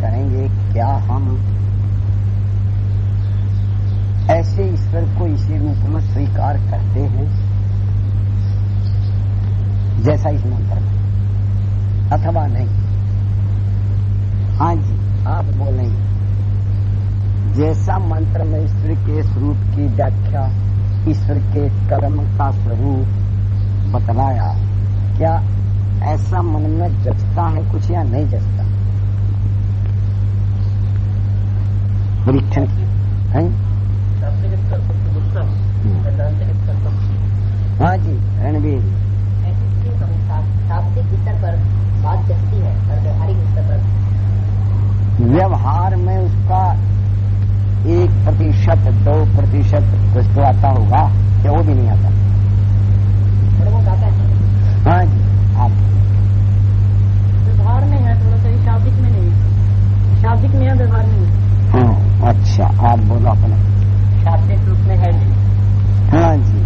करेंगे क्या हम? ऐसे ईश्वर को इसी रूप में स्वीकार करते हैं, जैसा इस मंत्र में। अथवा नहीं। हाँ जी, आप बोलेंगे जैसा मंत्र में ईश्वर के स्वरूप की व्याख्या ईश्वर के कर्म का स्वरूप बतलाया, क्या ऐसा मन में जचता है कुछ या नहीं जचता? परीक्षण है हाँ जी रणबीर। शाब्दिक स्तर पर बात है और व्यवहारिक स्तर पर व्यवहार में उसका एक प्रतिशत दो प्रतिशत तो आता होगा या वो भी नहीं आता। है हाँ जी आप। व्यवहार में है थोड़ा सा शाब्दिक में नहीं शाब्दिक में है व्यवहार में नहीं अच्छा आप बोलो अपने। शाब्दिक रूप में है हाँ जी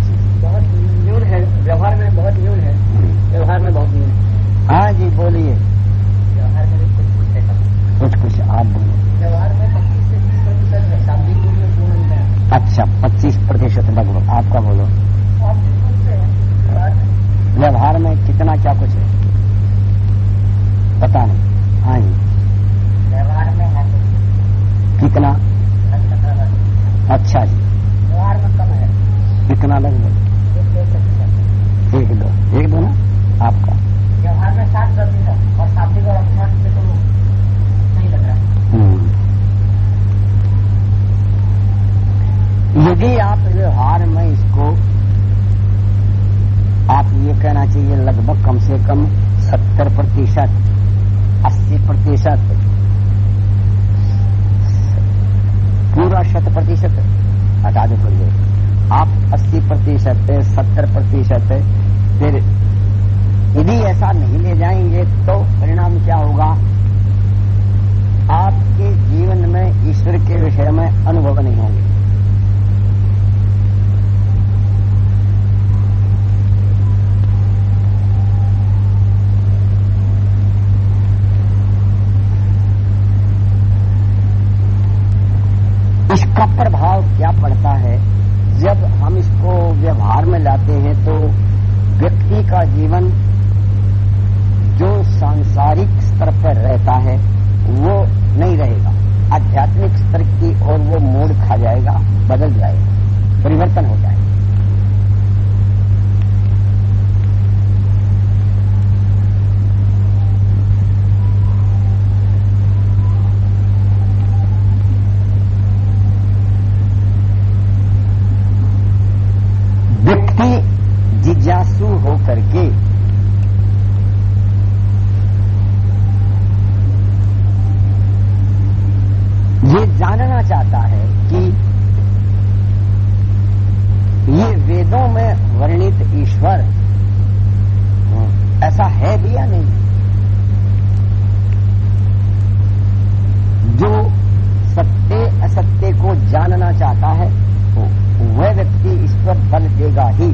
जी। बहुत न्यून है व्यवहार में बहुत न्यून है व्यवहार में बहुत न्यून है। हाँ जी बोलिए। व्यवहार में कुछ कुछ है कुछ कुछ आप बोलो। व्यवहार में पच्चीस से बीस प्रतिशत है शाब्दिक रूप में पूर्ण है। अच्छा पच्चीस प्रतिशत लगभग आपका बोलो। व्यवहार में कितना क्या कुछ है? पता नहीं। हाँ जी। कितना? अच्छा जी। में कितना लगभग एक दो। एक दो ना? आपका। व्यवहार में साठ प्रतिशत और शाब्दिक और अभ्यास से तो नहीं लग रहा। यदि आप व्यवहार में इसको, आप ये कहना चाहिए, लगभग कम से कम सत्तर प्रतिशत, अस्सी प्रतिशत पूरा शत प्रतिशत हटा दो देर आप अस्सी प्रतिशत सत्तर प्रतिशत फिर यदि ऐसा नहीं ले जाएँगे तो परिणाम क्या होगा? आपके जीवन में ईश्वर के विषय में अनुभव नहीं होंगे। इसका प्रभाव क्या पड़ता है? जब हम इसको व्यवहार में लाते हैं तो व्यक्ति का जीवन जो सांसारिक स्तर पर रहता है वो नहीं रहेगा आध्यात्मिक स्तर की ओर वो मोड़ खा जाएगा बदल जाएगा परिवर्तन हो जाएगा व्यक्ति जिज्ञासु होकर के ये जानना चाहता है कि ये वेदों में वर्णित ईश्वर ऐसा है भी या नहीं जो सत्य असत्य को जानना चाहता है तो वह व्यक्ति इस पर बल देगा ही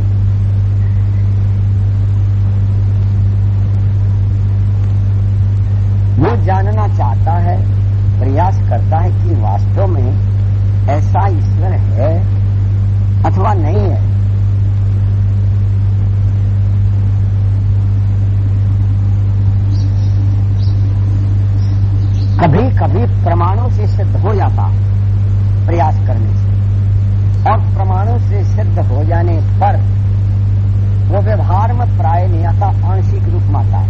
वो जानना चाहता है प्रयास करता है कि वास्तव में ऐसा ईश्वर है अथवा नहीं है कभी कभी प्रमाणों से सिद्ध हो जाता प्रयास करने से। और प्रमाणों से सिद्ध हो जाने पर वो व्यवहार में प्राय नहीं आता, आंशिक रूप में आता है।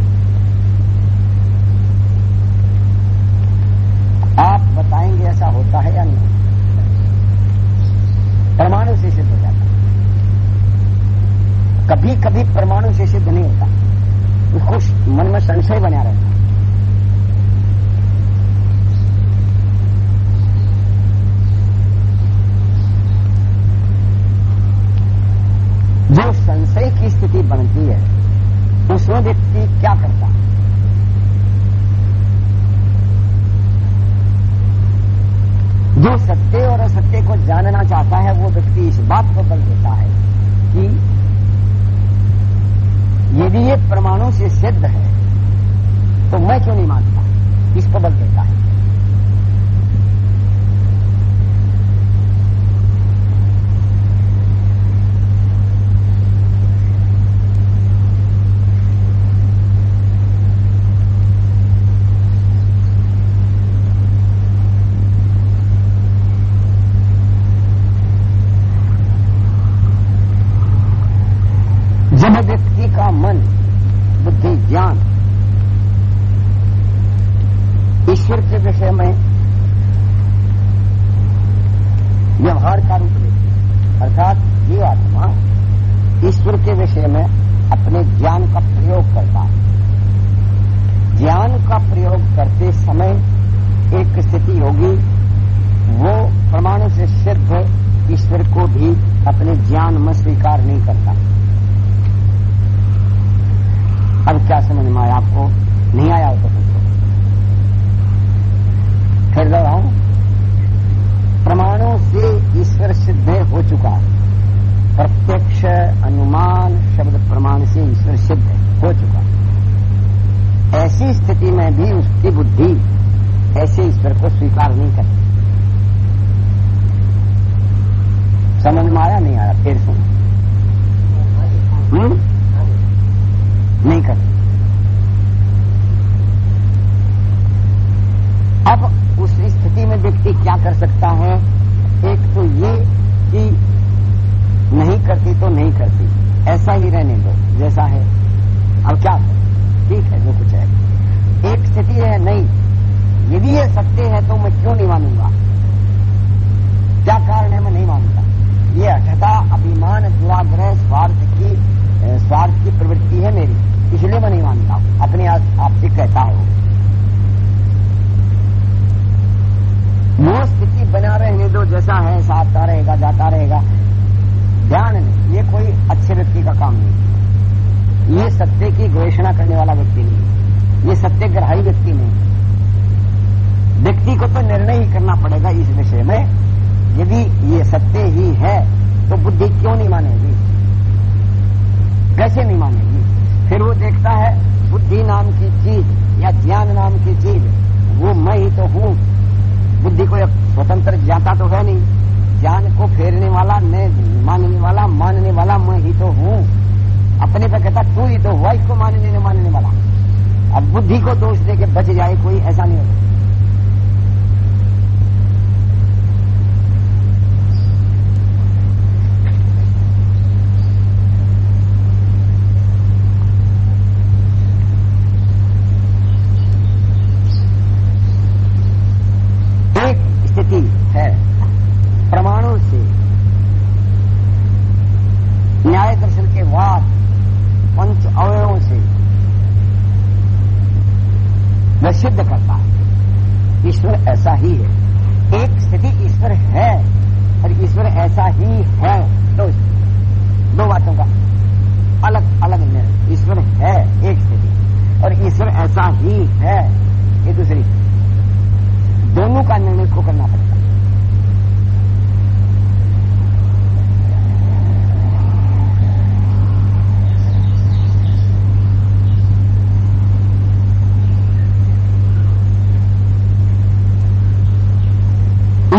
करती तो ऐसा ही रहने दो, जैसा है। अब क्या ठीक है, जो कुछ है। एक स्थिति है, नहीं। यदि ये सत्य है तो मैं क्यों नहीं मानूँगा? क्या कारण है, मैं नहीं मानूँगा। ये अठता अभिमान, दुराग्रह, स्वार्थ की स्वार्थ की प्रवृत्ति है मेरी। इसलिए मैं नहीं मानता। हूँ अपने आप आपसे कहता हूँ। वो स्थिति बना रहने दो जैसा है आता रहेगा, जाता रहेगा। ध्यान नहीं। ये कोई अच्छे व्यक्ति का काम नहीं। ये सत्य की घोषणा करने वाला व्यक्ति नहीं। ये सत्यग्रही व्यक्ति नहीं। व्यक्ति को तो निर्णय ही करना पड़ेगा इस विषय में। यदि ये सत्य ही है तो बुद्धि क्यों नहीं मानेगी? कैसे नहीं मानेगी? फिर वो देखता है, बुद्धि नाम की चीज़ या ज्ञान नाम की चीज़, वो मैं ही तो हूँ। बुद्धि को स्वतंत्र ज्ञाता तो है नहीं। ज्ञान को फेरने वाला न मानने वाला मानने वाला मैं ही तो हूँ। अपने पे कहता, तू ही तो हुआ, इसको मानने न मानने वाला। अब बुद्धि को दोष दे के बच जाए कोई, ऐसा नहीं होता एक स्थिति है प्रमाणों से न्याय दर्शन के वाद पंच अवयवों से वह सिद्ध करता है ईश्वर ऐसा ही है एक स्थिति ईश्वर है और ईश्वर ऐसा ही है दो दो बातों का अलग अलग निर्णय ईश्वर है एक स्थिति और ईश्वर ऐसा ही है ये दूसरी दोनों का निर्णय को करना पड़ता है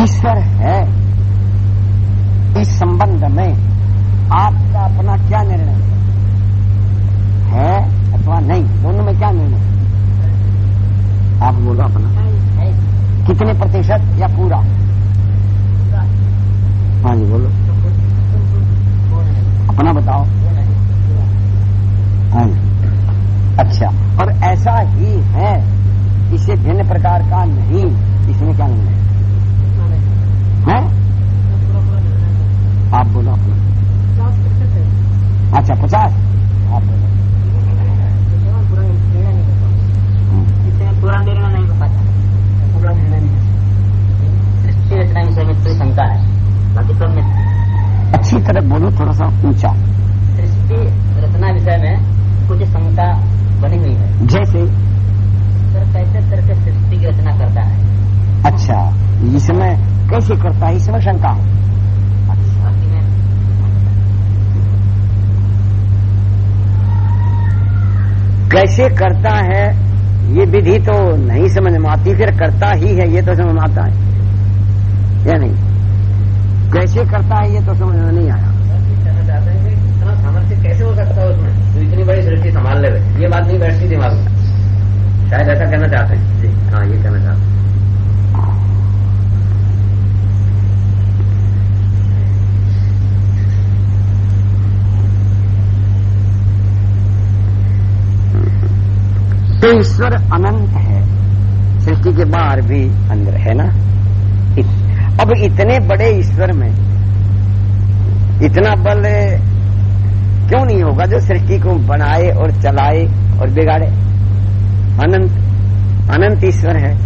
ईश्वर है इस संबंध में आपका अपना क्या निर्णय है अथवा नहीं दोनों में क्या निर्णय आप बोलो अपना है कितने प्रतिशत या पूरा हाँ जी बोलो अपना बताओ हाँ जी अच्छा और ऐसा ही है भिन्न प्रकार का नहीं, इसमें क्या निर्णय है? आप बोलो अपना। अच्छा पचास? आप बोलो। निर्णय नहीं हो पूरा निर्णय नहीं शंका है बाकी सब में अच्छी तरह बोलो, थोड़ा सा ऊँचा सृष्टि रचना विषय में कुछ शंका बनी हुई है जैसे सर कैसे करके सृष्टि की रचना करता है अच्छा इसमें कैसे करता है इसमें शंका है। कैसे करता है ये विधि तो नहीं समझ में आती फिर करता ही है ये तो समझ में आता है। या नहीं? कैसे करता है ये तो समझ में नहीं आया। कहना चाहते हैं इतना सामर्थ्य कैसे हो सकता है उसमें तो इतनी बड़ी सृष्टि संभाल ले ये बात नहीं बैठती दिमाग में। शायद ऐसा कहना चाहते हैं। जी हाँ ये कहना चाहते हैं। तो ईश्वर अनंत है। सृष्टि के बाहर भी अंदर है ना? इत, अब इतने बड़े ईश्वर में इतना बल क्यों नहीं होगा जो सृष्टि को बनाए और चलाए और बिगाड़े? अनंत अनंत ईश्वर है।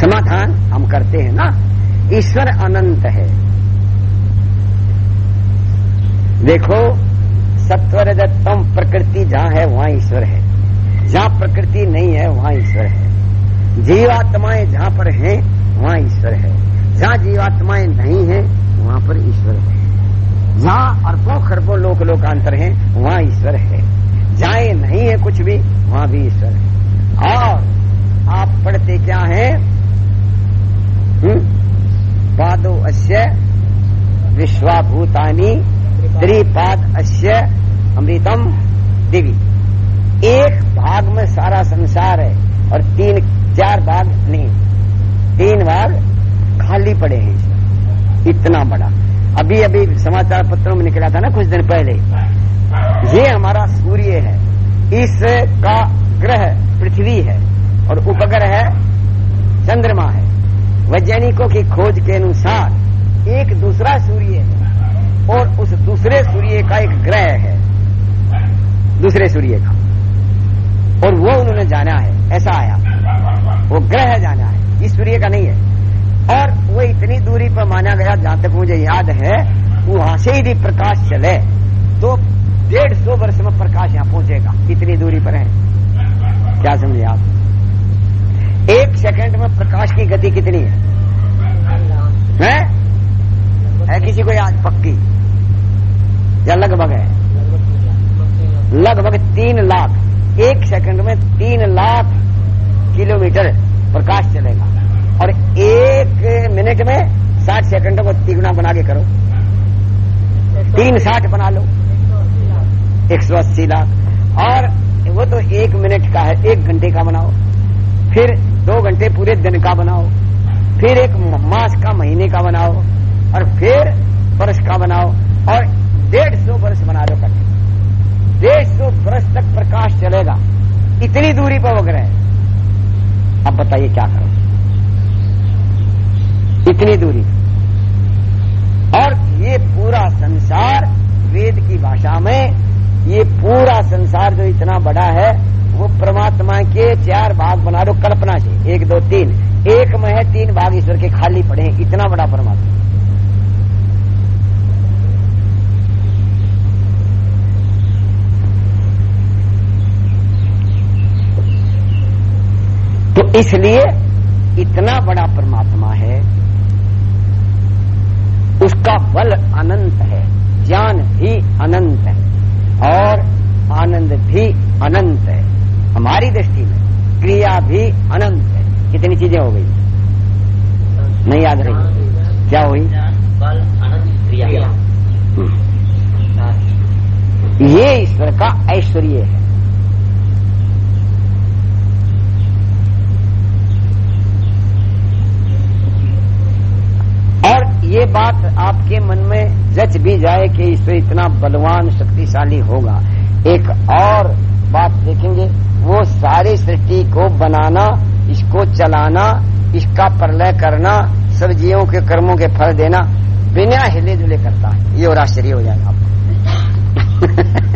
समाधान हम करते हैं ना? ईश्वर अनंत है। देखो सत्वर दत्तम प्रकृति जहाँ है, वहाँ ईश्वर है। जहाँ प्रकृति नहीं है, वहाँ ईश्वर है। जीवात्माएँ जहाँ पर हैं, वहाँ ईश्वर है। जहाँ जीवात्माएँ नहीं है, वहाँ पर ईश्वर है। जहाँ अरबों खरबों लोक लोकांतर हैं, वहाँ ईश्वर है। जहाँ नहीं है कुछ भी, वहाँ भी ईश्वर है। और आप पढ़ते क्या है? हम्म? पादो अश्य विश्वाभूतानी त्रिपाद अश्य अमृतम दिवी। एक भाग में सारा संसार है और तीन, चार भाग नहीं। तीन भाग खाली पड़े हैं। इतना बड़ा। अभी अभी समाचार पत्रों में निकला था ना कुछ दिन पहले। ये हमारा सूर्य है। इसका ग्रह पृथ्वी है और उपग्रह है चंद्रमा है। वैज्ञानिकों की खोज के अनुसार एक दूसरा सूर्य है। उस दूसरे सूर्य का एक ग्रह है। दूसरे सूर्य का। और वो उन्होंने जाना है ऐसा आया। वो ग्रह जाना है इस सूर्य का नहीं है। और वो इतनी दूरी पर माना गया जहाँ तक मुझे याद है वहाँ से यदि प्रकाश चले। तो डेढ़ सौ वर्ष में प्रकाश यहाँ पहुंचेगा इतनी दूरी पर है। क्या समझे आप? एक सेकंड में प्रकाश की गति कितनी है? है, है किसी को याद? पक्की। या लगभग है? लगभग तीन लाख। एक सेकंड में तीन लाख किलोमीटर प्रकाश चलेगा। और एक मिनट में साठ सेकंड को तिगुना बना के करो। तीन साठ बना लो। एक सौ अस्सी लाख। और वो तो एक मिनट का है, एक घंटे का बनाओ। फिर दो घंटे पूरे दिन का बनाओ। फिर एक मास का महीने का बनाओ। और फिर वर्ष का बनाओ। और डेढ़ सौ वर्ष बना दो कट्टे डेढ़ सौ वर्ष तक प्रकाश चलेगा। इतनी दूरी पर वो ग्रह अब बताइए क्या करो? इतनी दूरी और ये पूरा संसार वेद की भाषा में, ये पूरा संसार जो इतना बड़ा है, वो परमात्मा के चार भाग बना दो कल्पना से। एक, दो, तीन। एक में है, तीन भाग ईश्वर के खाली पड़े इतना बड़ा परमात्मा। इसलिए इतना बड़ा परमात्मा है, उसका बल अनंत है, ज्ञान भी अनंत है, और आनंद भी अनंत है। हमारी दृष्टि में क्रिया भी अनंत है। कितनी चीज़ें हो गई? नहीं याद रही। क्या हुई? बल अनंत क्रिया ये ईश्वर का ऐश्वर्य है और ये बात आपके मन में जच भी जाए कि ईश्वर इतना बलवान, शक्तिशाली होगा। एक और बात देखेंगे, वो सारी सृष्टि को बनाना, इसको चलाना, इसका प्रलय करना, सब जीवों के कर्मों के फल देना, बिना हिले जुले करता है। ये और आश्चर्य हो जाएगा आपको।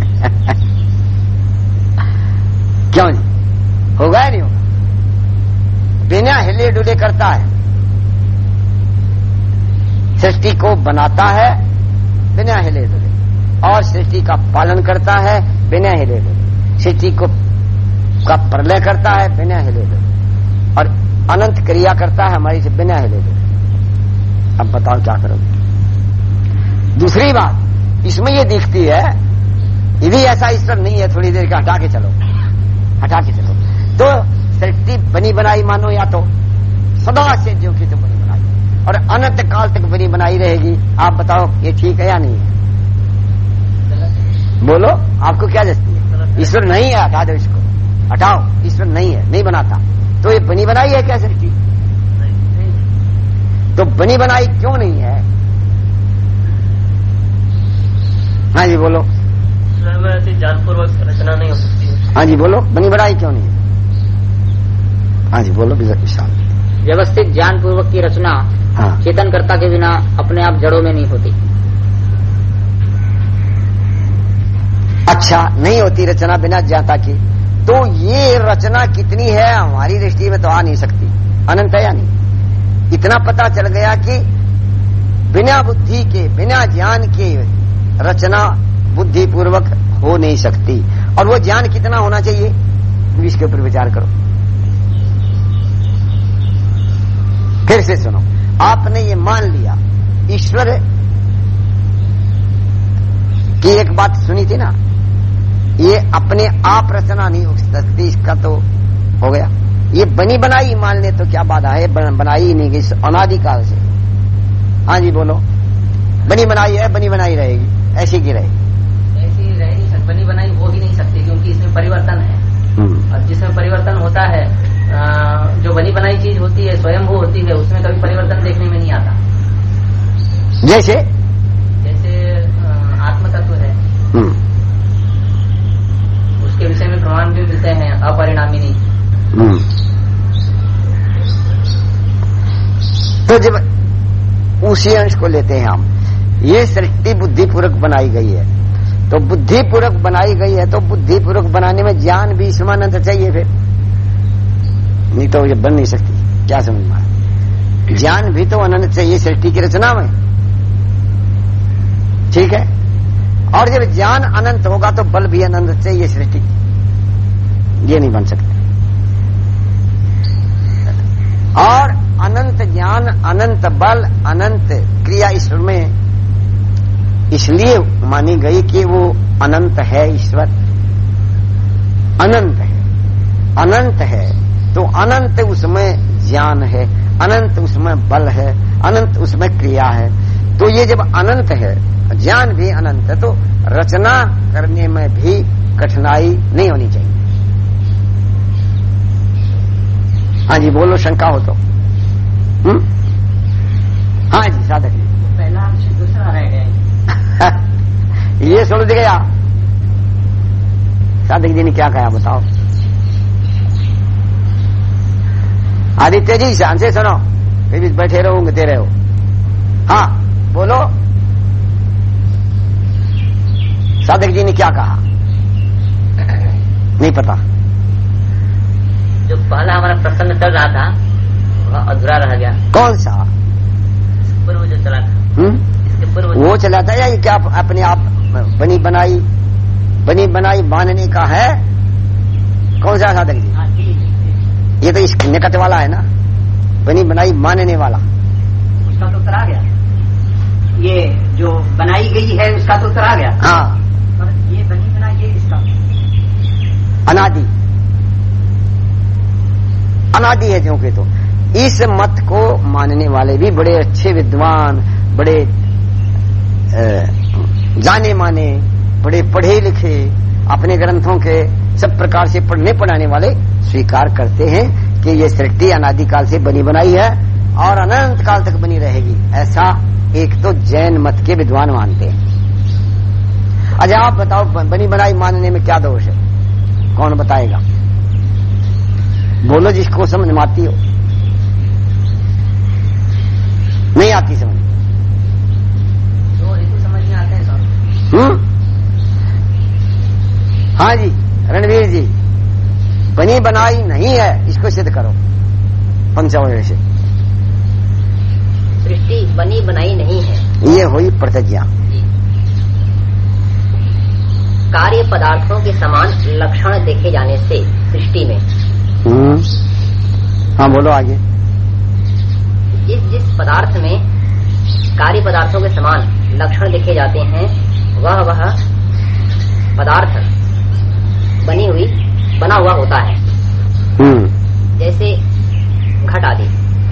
क्यों नहीं? होगा या नहीं होगा? बिना हिले डुले करता है। सृष्टि को बनाता है, बिना हिले डुले और सृष्टि का पालन करता है, बिना हिले डुले सृष्टि को का प्रलय करता है, बिना हिले डुले और अनंत क्रिया करता है हमारी से बिना हिले डुले अब बताओ क्या करोगे? दूसरी बात, इसमें ये दिखती है यदि ऐसा ईश्वर नहीं है, थोड़ी देर का हटा के चलो। हटा के चलो। तो सृष्टि बनी बनाई मानो या तो सदा से जो तो बनी। और अनंत काल तक बनी बनाई रहेगी। आप बताओ, ये ठीक है या नहीं? है बोलो, आपको क्या जचती है? ईश्वर नहीं है हटा दो इसको। हटाओ, ईश्वर नहीं है, नहीं बनाता। तो ये बनी बनाई है क्या सृष्टि? तो बनी बनाई क्यों नहीं है? हाँ जी, बोलो। जानपूर्वक रचना नहीं हो सकती हाँ जी, बोलो, बनी बनाई क्यों नहीं है? हाँ जी, बोलो विशाल व्यवस्थित ज्ञान पूर्वक की रचना हाँ। चेतन कर्ता के बिना अपने आप जड़ों में नहीं होती। अच्छा नहीं होती रचना बिना ज्ञाता की। तो ये रचना कितनी है हमारी दृष्टि में तो आ नहीं सकती। अनंत है या नहीं? इतना पता चल गया कि बिना बुद्धि के बिना ज्ञान के रचना बुद्धि पूर्वक हो नहीं सकती। और वो ज्ञान कितना होना चाहिए? इसके ऊपर विचार करो। फिर से सुनो। आपने ये मान लिया। ईश्वर की एक बात सुनी थी ना? ये अपने आप रचना नहीं हो सकती इसका तो हो गया। ये बनी बनाई मान ले तो क्या बाधा है? बन, बनाई नहीं गई अनादिकाल से। हाँ जी बोलो। बनी बनाई है बनी बनाई रहेगी। ऐसी की रहेगी। ऐसी रह नहीं सकती बनी बनाई हो ही नहीं सकती क्योंकि इसमें परिवर्तन है। हम्म, और जिसमें परिवर्तन होता है जो बनी बनाई चीज़ होती है स्वयं वो होती है उसमें कभी परिवर्तन देखने में नहीं आता। जैसे? जैसे अ, आत्म तत्व है। हम्म, उसके विषय में प्रमाण भी मिलते हैं अपरिणामी नहीं। हम्म। तो जब उसी अंश को लेते हैं हम ये सृष्टि बुद्धिपूर्वक बनाई गई है। तो बुद्धिपूर्वक बनाई गई है तो बुद्धिपूर्वक बनाने में ज्ञान भी समानंद चाहिए फिर। नहीं तो ये बन नहीं सकती। क्या समझ में ज्ञान भी तो अनंत से चाहिए सृष्टि की रचना में। ठीक है? और जब ज्ञान अनंत होगा तो बल भी अनंत चाहिए सृष्टि। ये नहीं बन सकते। और अनंत ज्ञान, अनंत बल, अनंत क्रिया ईश्वर में इसलिए मानी गई कि वो अनंत है ईश्वर। अनंत है। अनंत है। तो अनंत उसमें ज्ञान है अनंत उसमें बल है अनंत उसमें क्रिया है। तो ये जब अनंत है ज्ञान भी अनंत है तो रचना करने में भी कठिनाई नहीं होनी चाहिए। हाँ जी बोलो शंका हो तो। हम्म? हाँ जी साधक जी। पहला अंश दूसरा रह गया। ये सुन गया। साधक जी ने क्या कहा बताओ। आदित्य जी शान से सुनो। फिर बैठे रहो ऊँगते रहो। हाँ बोलो। साधक जी ने क्या कहा? नहीं पता। जो पहला हमारा प्रसंग चल रहा था वह अधूरा रह गया। कौन सा? पूर्व जो चला था। हम्म? इसके पूर्व वो चला था या क्या अपने आप बनी बनाई बनी बनाई मानने का है? कौन सा साधक जी। ये तो इस निकट वाला है ना? बनी बनाई मानने वाला। उसका तो उत्तर आ गया। ये जो बनाई गई है उसका तो उत्तर आ गया। हाँ। और ये बनी बना ये इसका अनादि। अनादि है क्योंकि तो। इस मत को मानने वाले भी बड़े अच्छे विद्वान बड़े जाने माने बड़े पढ़े लिखे अपने ग्रंथों के सब प्रकार से पढ़ने पढ़ाने वाले स्वीकार करते हैं कि ये सृष्टि अनादिकाल से बनी बनाई है और अनंत काल तक बनी रहेगी। ऐसा एक तो जैन मत के विद्वान मानते हैं। अच्छा आप बताओ बनी बनाई मानने में क्या दोष है? कौन बताएगा? बोलो, जिसको समझ आती हो। नहीं आती समझ। समझ में आते हैं हाँ जी, रणवीर जी। बनी बनाई नहीं है इसको सिद्ध करो। पंचावय से। सृष्टि बनी बनाई नहीं है। ये हुई प्रतिज्ञा। कार्य पदार्थों के समान लक्षण देखे जाने से सृष्टि में। हम्म। हाँ बोलो आगे। जिस जिस पदार्थ में कार्य पदार्थों के समान लक्षण देखे जाते हैं वह वह पदार्थ बनी हुई बना हुआ होता है। हम्म। जैसे घट आदि।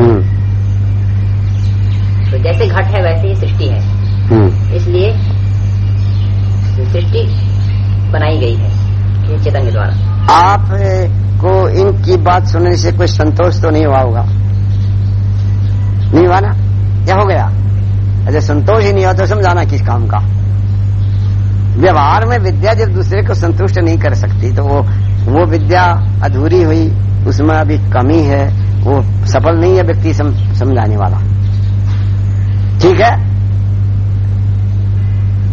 हम्म। तो जैसे घट है वैसे ही सृष्टि है। हम्म। इसलिए सृष्टि बनाई गई है चेतन के द्वारा। आप को इनकी बात सुनने से कोई संतोष तो नहीं हुआ होगा? नहीं हुआ ना? क्या हो गया? अरे संतोष ही नहीं हुआ तो समझाना किस काम का? व्यवहार में विद्या जब दूसरे को संतुष्ट नहीं कर सकती तो वो वो विद्या अधूरी हुई उसमें अभी कमी है वो सफल नहीं है व्यक्ति सम, समझाने वाला। ठीक है?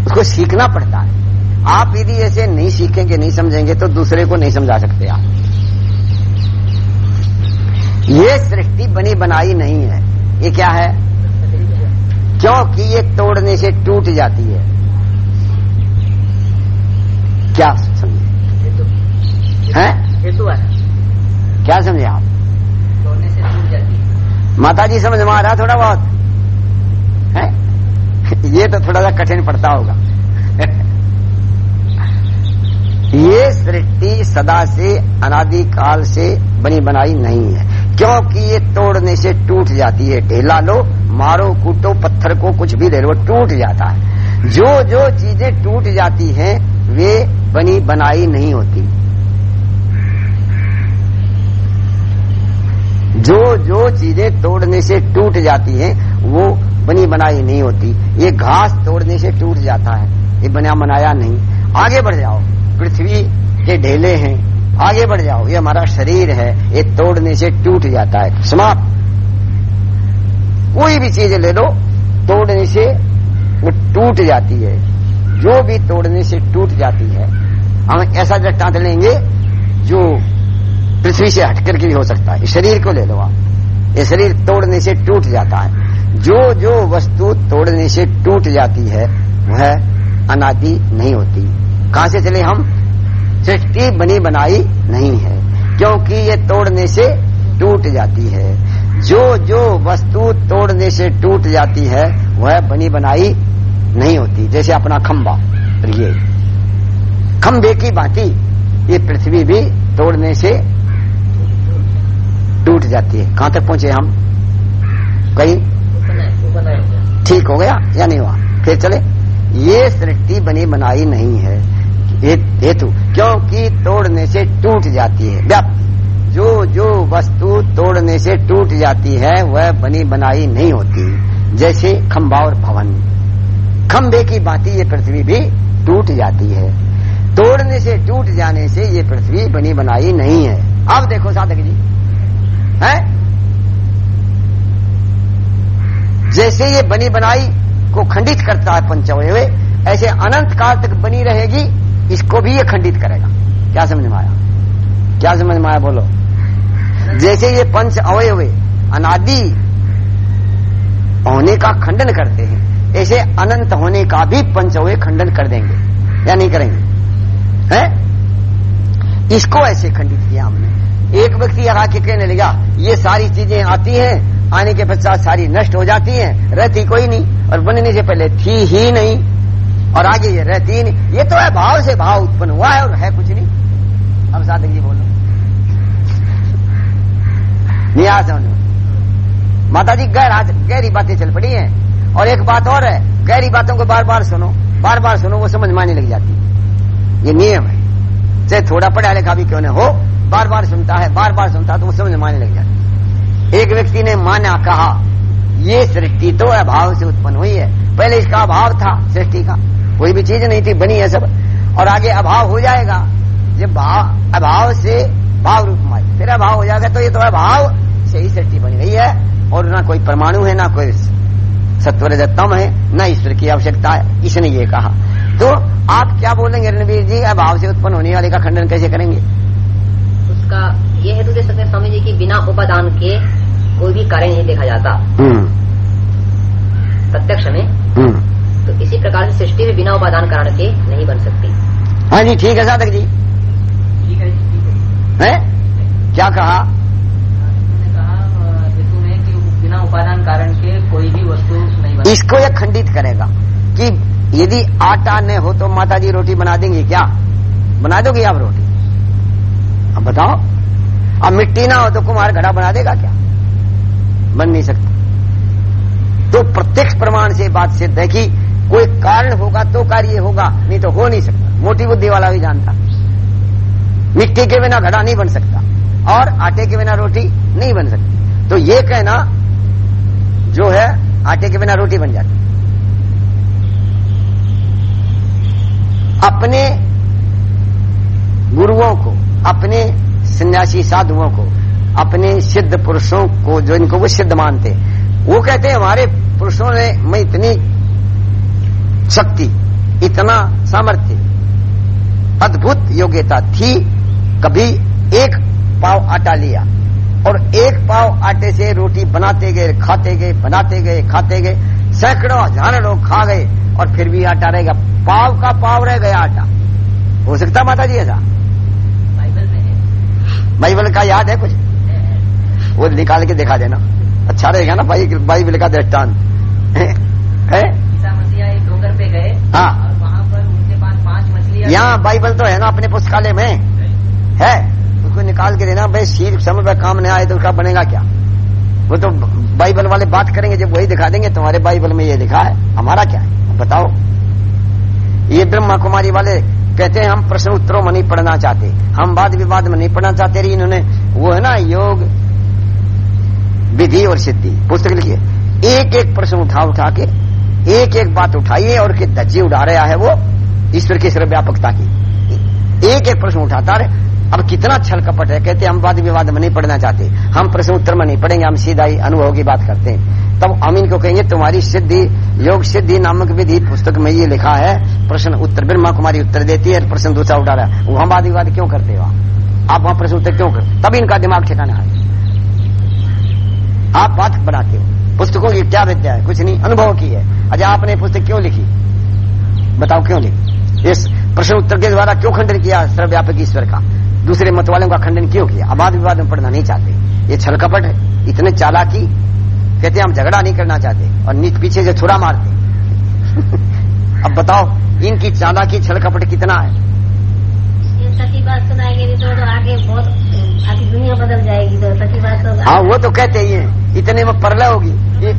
उसको सीखना पड़ता है। आप यदि ऐसे नहीं सीखेंगे नहीं समझेंगे तो दूसरे को नहीं समझा सकते आप। ये सृष्टि बनी बनाई नहीं है। ये क्या है? क्योंकि ये तोड़ने से टूट जाती है। क्या? हैं? क्या समझे आप? तोड़ने से टूट जाती है। माता जी समझ में आ रहा थोड़ा बहुत? है? ये तो थोड़ा सा कठिन पड़ता होगा। ये सृष्टि सदा से अनादि काल से बनी बनाई नहीं है। क्योंकि ये तोड़ने से टूट जाती है। ढेला लो मारो कूटो पत्थर को कुछ भी ले लो टूट जाता है। जो जो चीज़ें टूट जाती हैं वे बनी बनाई नहीं होती। जो जो चीज़ें तोड़ने से टूट जाती हैं, वो बनी बनाई नहीं होती। ये घास तोड़ने से टूट जाता है। ये बना बनाया नहीं। आगे बढ़ जाओ। पृथ्वी के ढेले हैं। आगे बढ़ जाओ। ये हमारा शरीर है। ये तोड़ने से टूट जाता है। समाप्त। कोई भी चीज़ ले लो, तोड़ने से वो टूट जाती है। जो भी तोड़ने से टूट जाती है, हम ऐसा दृष्टांत लेंगे, जो पृथ्वी से हटकर के भी हो सकता है। शरीर को ले लो आप। ये शरीर तोड़ने से टूट जाता है। जो जो वस्तु तोड़ने से टूट जाती है, वह अनादि नहीं होती। कहाँ से चले हम? सृष्टि बनी बनाई नहीं है, क्योंकि ये तोड़ने से टूट जाती है। जो जो वस्तु तोड़ने से टूट जाती है, वह बनी बनाई नहीं होती। जैसे अपना खंबा ये। खंबे की बाती ये पृथ्वी भी तोड़ने से टूट जाती है। कहाँ तक पहुँचे हम? कहीं? ठीक हो गया या नहीं हुआ? फिर चले। ये सृष्टि बनी बनाई नहीं है। हेतु, क्योंकि तोड़ने से टूट जाती है। व्याप्ति जो जो वस्तु तोड़ने से टूट जाती है, वह बनी बनाई नहीं होती। जैसे खंबा और भवन। खंबे की बाती ये पृथ्वी भी टूट जाती है। तोड़ने से टूट जाने से ये पृथ्वी बनी बनाई नहीं है। अब देखो साधक जी। है? जैसे ये बनी बनाई को खंडित करता है पंचवय ऐसे अनंत काल तक बनी रहेगी, इसको भी ये खंडित करेगा। क्या समझ में आया? क्या समझ में आया बोलो? जैसे ये पंच अवयव अनादि होने का खंडन करते हैं, ऐसे अनंत होने का भी पंच अवय खंडन कर देंगे। या नहीं करेंगे? हैं? इसको ऐसे खंडित किया हमने। एक व्यक्ति आके कहने लगा, ये सारी चीज़ें आती हैं, आने के पश्चात सारी नष्ट हो जाती हैं, रहती कोई नहीं, और बनने से पहले थी ही नहीं, और आगे ये रहती ही नहीं। ये तो है, भाव से भाव उत्पन्न हुआ है और है कुछ नहीं। अब साधक जी बोलो। नियाज माता जी गहरा गहरी बातें चल पड़ी हैं, और एक बात और है, गहरी बातों को बार बार सुनो बार बार सुनो, वो समझ में आने लग जाती है। ये नियम है। चाहे थोड़ा पढ़ा लिखा भी क्यों न हो बार बार सुनता है बार बार सुनता है तो वो समझ में आने लग जाती एक व्यक्ति ने माना, कहा, ये सृष्टि तो अभाव से उत्पन्न हुई है। पहले इसका अभाव था, सृष्टि का। कोई भी चीज़ नहीं थी, बनी है सब। और आगे अभाव हो जाएगा। जब भाव अभाव से भाव रूप में फिर अभाव हो जाएगा तो ये तो अभाव से ही सृष्टि बन गई है। और ना कोई परमाणु है, ना कोई सत्वर तम है, न ईश्वर की आवश्यकता है, इसने ये कहा। तो आप क्या बोलेंगे, रणवीर जी? अभाव से उत्पन्न होने वाले का खंडन कैसे करेंगे? उसका ये हेतु दे सकते स्वामी जी की बिना उपादान के कोई भी कार्य नहीं देखा जाता। प्रत्यक्ष में। तो इसी प्रकार से सृष्टि भी बिना उपादान कारण के नहीं बन सकती। हाँ जी ठीक है साधक जी। ठीक है है। क्या कहा? उन्होंने कहा हेतु में कि बिना उपादान कारण के कोई भी वस्तु नहीं बनी इसको यह खंडित करेगा कि यदि आटा न हो तो माता जी रोटी बना देंगे क्या? बना दोगे आप रोटी? अब बताओ, अब मिट्टी ना हो तो कुमार घड़ा बना देगा क्या? बन नहीं सकता। तो प्रत्यक्ष प्रमाण से बात सिद्ध है कि कोई कारण होगा तो कार्य होगा, नहीं तो हो नहीं सकता। मोटी बुद्धि वाला भी जानता। मिट्टी के बिना घड़ा नहीं बन सकता और आटे के बिना रोटी नहीं बन सकती। तो ये कहना जो है, आटे के बिना रोटी बन जाती। अपने गुरुओं को अपने सन्यासी साधुओं को, अपने सिद्ध पुरुषों को, जो इनको वो सिद्ध मानते वो कहते हैं, हमारे पुरुषों ने में इतनी शक्ति, इतना सामर्थ्य, अद्भुत योग्यता थी, कभी एक पाव आटा लिया और एक पाव आटे से रोटी बनाते गए, खाते गए, बनाते गए, खाते गए, सैकड़ों, हज़ारों लोग खा गए और फिर भी आटा रहेगा। पाव का पाव रह गया आटा। हो सकता माता जी ऐसा। बाइबल का याद है कुछ? वो निकाल के दिखा देना। अच्छा रहेगा ना भाई बाइबल का दृष्टांत। है? डोंगर पे गए हाँ। पर उनके पास पाँच मछलियाँ यहाँ बाइबल तो है ना अपने पुस्तकालय में। है? उसको निकाल के देना, भाई सील समय पर काम नहीं आए तो उसका बनेगा क्या? वो तो बाइबल वाले बात करेंगे, जब वही दिखा देंगे, तुम्हारे बाइबल में ये लिखा है। हमारा क्या है? बताओ। ये ब्रह्मा कुमारी वाले कहते हैं, हम प्रश्न उत्तरों में नहीं पढ़ना चाहते। हम वाद विवाद में नहीं पढ़ना चाहते रही इन्होंने। वो है ना, योग, विधि और सिद्धि। पुस्तक लिखिए। एक एक प्रश्न उठा उठा के एक एक बात उठाइए और के धज्जे उड़ा रहा है वो ईश्वर की सर्वव्यापकता की। एक एक प्रश्न उठाता रहे। अब कितना छल कपट है। कहते हम वाद विवाद में नहीं पढ़ना चाहते। हम प्रश्न उत्तर में नहीं पढ़ेंगे, हम सीधा ही अनुभव की बात करते हैं। तब हम इनको कहेंगे, तुम्हारी सिद्धि, योग सिद्धि नामक विधि पुस्तक में ये लिखा है, प्रश्न उत्तर ब्रह्मा कुमारी उत्तर देती है, प्रश्न दूसरा उठा रहा है। वहाँ वाद विवाद क्यों करते हो आप? वहाँ प्रश्न उत्तर क्यों करते तब इनका दिमाग ठिकाना है। आप बात बनाते हो। पुस्तकों की क्या विद्या है? कुछ नहीं, अनुभव की है। अच्छा आपने पुस्तक क्यों लिखी? बताओ क्यों लिखी इस प्रश्न उत्तर के द्वारा क्यों खंडन किया सर्वव्यापक ईश्वर का? दूसरे मत वालों का खंडन क्यों किया? अब वाद विवाद में पढ़ना नहीं चाहते। ये छल कपट है। इतने चालाकी कहते हम झगड़ा नहीं करना चाहते और नीच पीछे से छुरा मारते अब बताओ इनकी चालाकी छल कपट कितना है? सच्ची बात सुनाएँगे तो, तो आगे बहुत आगे दुनिया बदल जाएगी तो सच्ची बात तो हाँ वो तो कहते ही है इतने में परलय होगी। के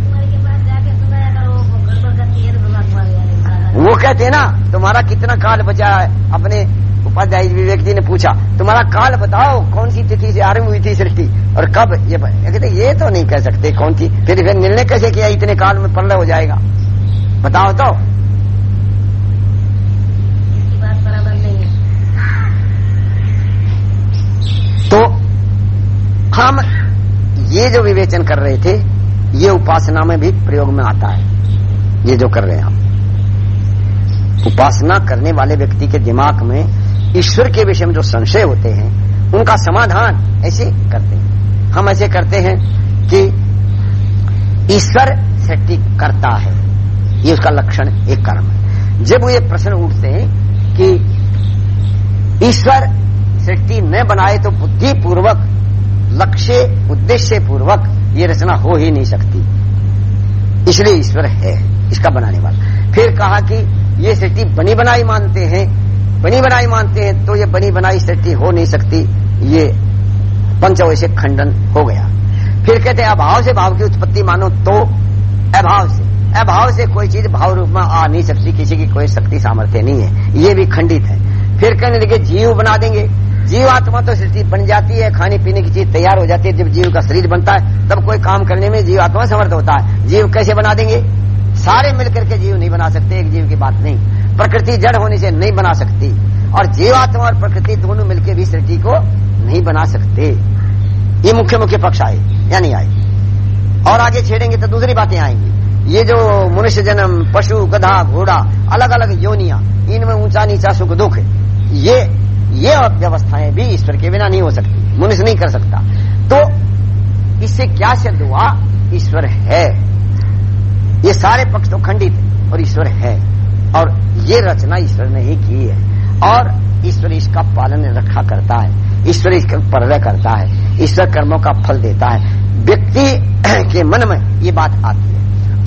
वो कहते हैं ना तुम्हारा कितना काल बचा है अपने उपाध्याय विवेक जी ने पूछा तुम्हारा काल बताओ कौन सी तिथि से आरंभ हुई थी सृष्टि? और कब? ये ये कहते ये तो नहीं कह सकते कौन थी फिर फिर निर्णय कैसे किया? इतने काल में परलय हो जाएगा। बताओ तो। है। तो हम ये जो विवेचन कर रहे थे ये उपासना में भी प्रयोग में आता है ये जो कर रहे हैं हम। उपासना करने वाले व्यक्ति के दिमाग में ईश्वर के विषय में जो संशय होते हैं, उनका समाधान ऐसे करते हैं। हम ऐसे करते हैं कि ईश्वर सृष्टि करता है। ये उसका लक्षण एक कर्म है। जब ये प्रश्न उठते हैं कि ईश्वर सृष्टि न बनाए तो बुद्धि पूर्वक लक्ष्य उद्देश्य पूर्वक ये रचना हो ही नहीं सकती। इसलिए ईश्वर है, इसका बनाने वाला। फिर कहा कि ये सृष्टि बनी बनाई मानते हैं बनी बनाई मानते हैं तो ये बनी बनाई सृष्टि हो नहीं सकती, ये पंचवैश्य खंडन हो गया। फिर कहते अभाव से भाव की उत्पत्ति मानो तो अभाव से। अभाव से कोई चीज़ भाव रूप में आ नहीं सकती, किसी की कोई शक्ति सामर्थ्य नहीं है। ये भी खंडित है। फिर कहने लगे, जीव बना देंगे। जीव आत्मा तो सृष्टि बन जाती है, खाने पीने की चीज़ तैयार हो जाती है। जब जीव का शरीर बनता है, तब कोई काम करने में जीव आत्मा समर्थ होता है। जीव कैसे बना देंगे? सारे मिलकर के जीव नहीं बना सकते, एक जीव की बात नहीं। प्रकृति जड़ होने से नहीं बना सकती। और जीवात्मा और प्रकृति दोनों मिलकर भी सृष्टि को नहीं बना सकते। ये मुख्य मुख्य पक्ष आए या नहीं आए। और आगे छेड़ेंगे तो दूसरी बातें आएँगी। ये जो मनुष्य जन्म, पशु, गधा, घोड़ा अलग अलग योनिया, इनमें ऊँचा, नीचा, सुख, दुख, ये ये व्यवस्थाएँ भी ईश्वर के बिना नहीं हो सकती। मनुष्य नहीं कर सकता। तो इससे क्या सिद्ध हुआ? ईश्वर है। ये सारे पक्ष तो खंडित और ईश्वर है। और ये रचना ईश्वर ने ही की है। और ईश्वर इसका पालन रखा करता है। ईश्वर इसका परदय करता है। ईश्वर कर्मों का फल देता है। व्यक्ति के मन में ये बात आती है।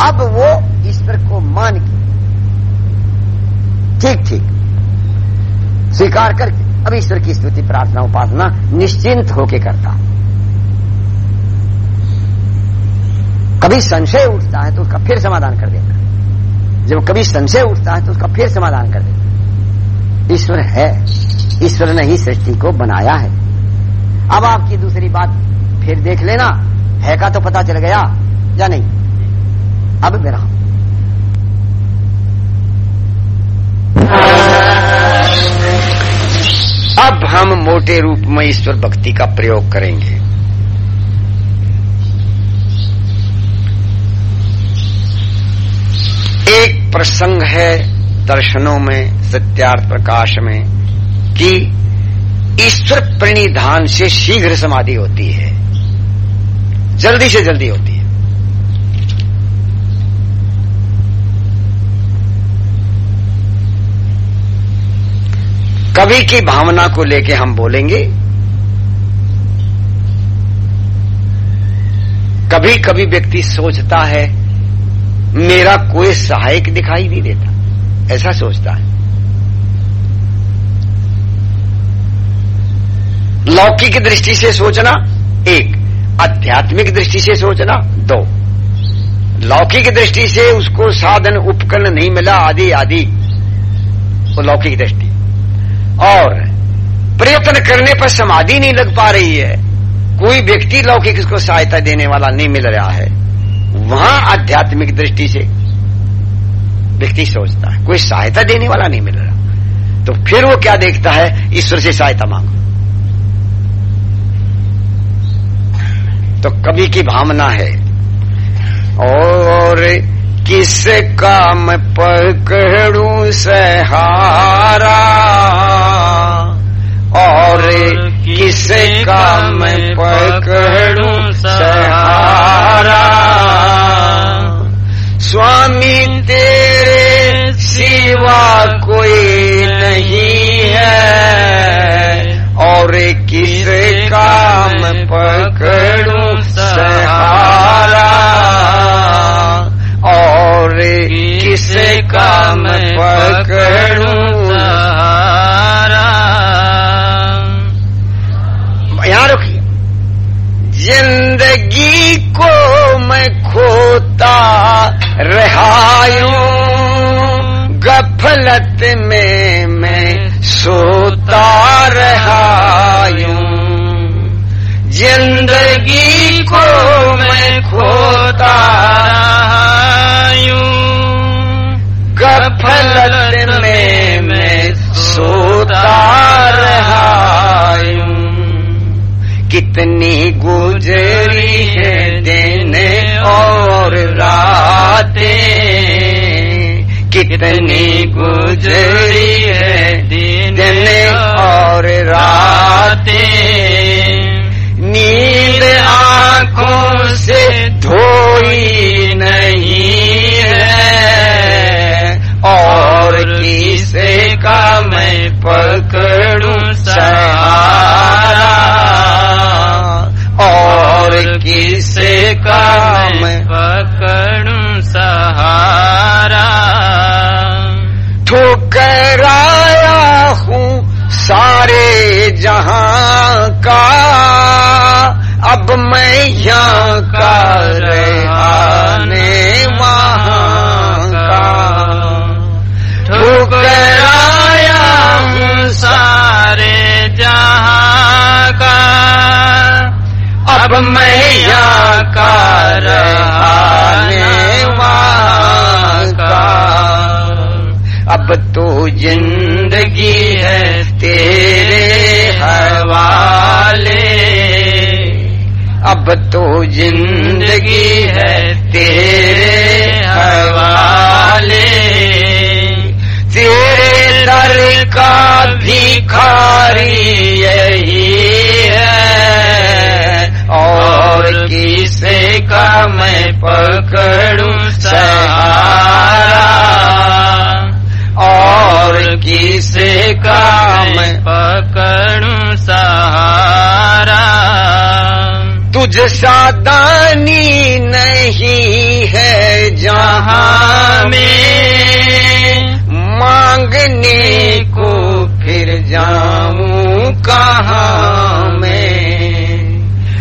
अब वो ईश्वर को मान के ठीक ठीक। स्वीकार करके अब ईश्वर की स्तुति, प्रार्थना, उपासना निश्चिंत होके करता। कभी संशय उठता है तो उसका फिर समाधान कर देता जब कभी संशय उठता है तो उसका फिर समाधान कर देता ईश्वर है। ईश्वर ने ही सृष्टि को बनाया है। अब आपकी दूसरी बात फिर देख लेना। है का तो पता चल गया, या नहीं? अब मेरा अब हम मोटे रूप में ईश्वर भक्ति का प्रयोग करेंगे। एक प्रसंग है दर्शनों में, सत्यार्थ प्रकाश में, कि ईश्वर प्रणिधान से शीघ्र समाधि होती है। जल्दी से जल्दी होती है। कवि की भावना को लेके हम बोलेंगे कभी कभी व्यक्ति सोचता है मेरा कोई सहायक दिखाई नहीं देता। ऐसा सोचता है। लौकिक दृष्टि से सोचना एक, आध्यात्मिक दृष्टि से सोचना दो। लौकिक दृष्टि से उसको साधन, उपकरण नहीं मिला, आदि आदि। वो लौकिक दृष्टि। और प्रयत्न करने पर समाधि नहीं लग पा रही है। कोई व्यक्ति लौकिक इसको सहायता देने वाला नहीं मिल रहा है। वहाँ आध्यात्मिक दृष्टि से व्यक्ति सोचता है कोई सहायता देने वाला नहीं मिल रहा। तो फिर वो क्या देखता है? ईश्वर से सहायता मांगो। तो कवि की भावना है और किस काम पकड़ू सहारा और किस काम पकड़ू सहारा। स्वामी तेरे सिवा कोई नहीं है। और किस काम पकड़ू सहारा? और किस काम पकड़ू सहारा? यहाँ रुकिए ज़िंदगी को मैं खोता रहायूं गफलत में मैं सोता रहायूं ज़िंदगी को मैं खोता गफलत में मैं सोता रहायूं कितनी गुजरी है और रातें कितनी गुजरी है दिन और रातें। नींद आँखों से धोई नहीं है। और किसे का मैं पकड़ूं सहारा? और किसे का मैं पकड़ूं जहाँ का, अब मैं यहाँ का रहने वहाँ का। ठुकराया हूँ सारे जहाँ का, अब मैं यहाँ का रहने वहाँ का। अब तो ज़िंदगी है तेरे हवाले। अब तो ज़िंदगी है तेरे हवाले। तेरे दर का भिखारी यही है। और किसे का मैं पकड़ू सहारा? किसे काम पकड़ सहारा। तुझ सादानी नहीं है जहाँ में मांगने को फिर जाऊँ कहाँ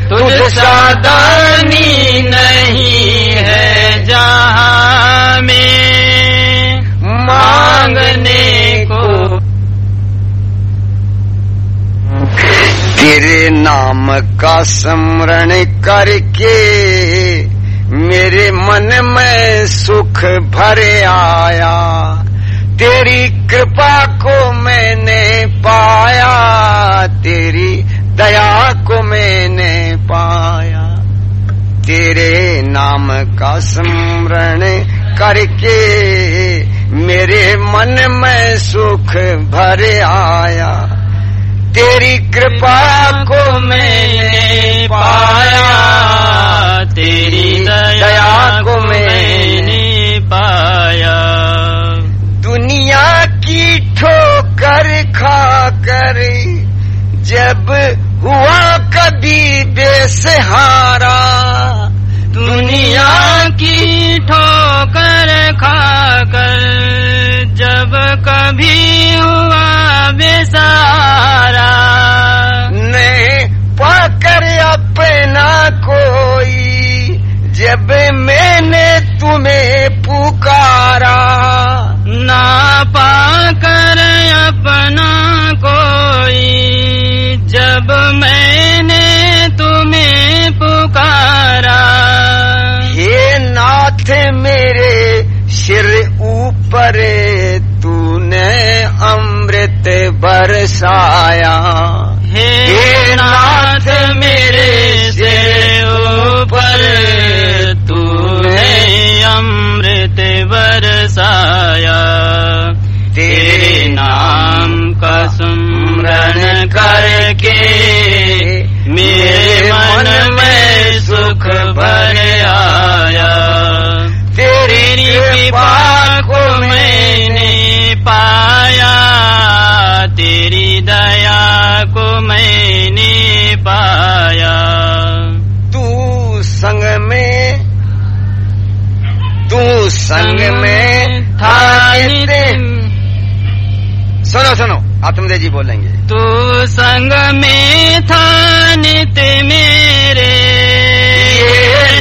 तुझ सादानी नहीं है जहाँ नाम का स्मरण करके मेरे मन में सुख भर आया। तेरी कृपा को मैंने पाया, तेरी दया को मैंने पाया। तेरे नाम का स्मरण करके मेरे मन में सुख भर आया। तेरी कृपा को मैंने पाया, तेरी दया को मैंने पाया। दुनिया की ठोकर खाकर, जब हुआ कभी बेसहारा, दुनिया की ठोकर खाकर, जब कभी हुआ नहीं पाकर अपना कोई, जब मैंने तुम्हें पुकारा। ना पाकर अपना कोई, जब मैंने तुम्हें पुकारा। ये नाथ मेरे, सिर ऊपर तूने अमृत बरसाया। नाथ मेरे से ऊपर है अमृत बरसाया। तेरे नाम का सुमरण करके मेरे मन में सुख भर मैंने पाया। तू संग में तू संग में था सुनो सुनो आत्मदेव जी बोलेंगे। तू संग में था नित मेरे। ये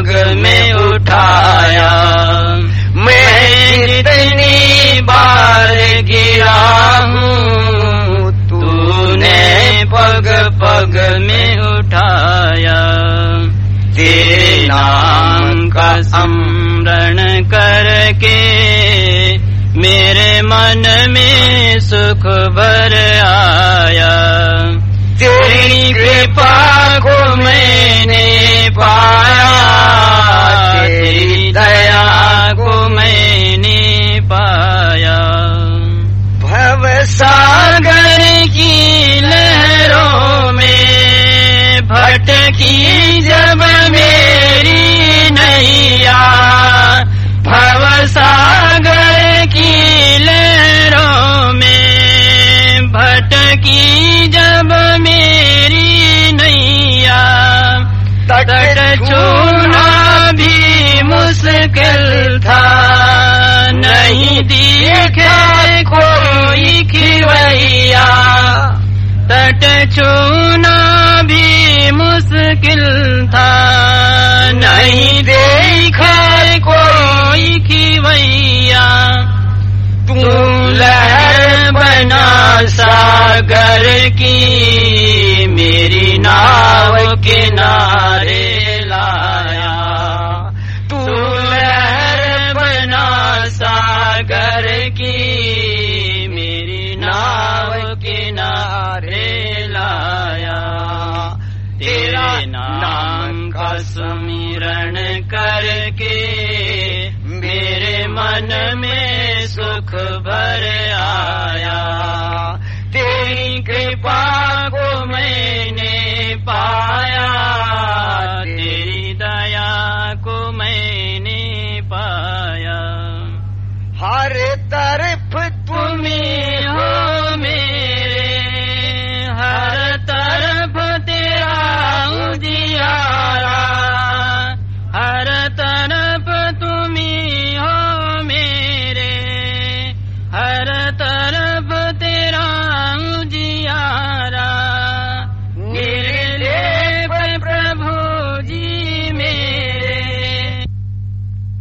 पग में उठाया। मैं जितनी बार गिरा हूँ, तूने पग पग में उठाया। तेरे नाम का स्मरण करके मेरे मन में सुख भर आया। तेरी कृपा को मैंने पाया, तेरी दया को मैंने पाया। भव सागर की लहरों में, भटकी जब मेरी नैया, भव मेरी नैया। तट छूना भी मुश्किल था। नहीं दिखे कोई खिवैया। तट छूना भी मुश्किल था। नहीं देखा कोई खिवैया। तू लहर बना सागर की मेरी नाव के नारे लाया। तू लहर बना सागर की मेरी नाव के नारे लाया। तेरा नाम का सुमिरण करके मेरे मन में सुख भर आ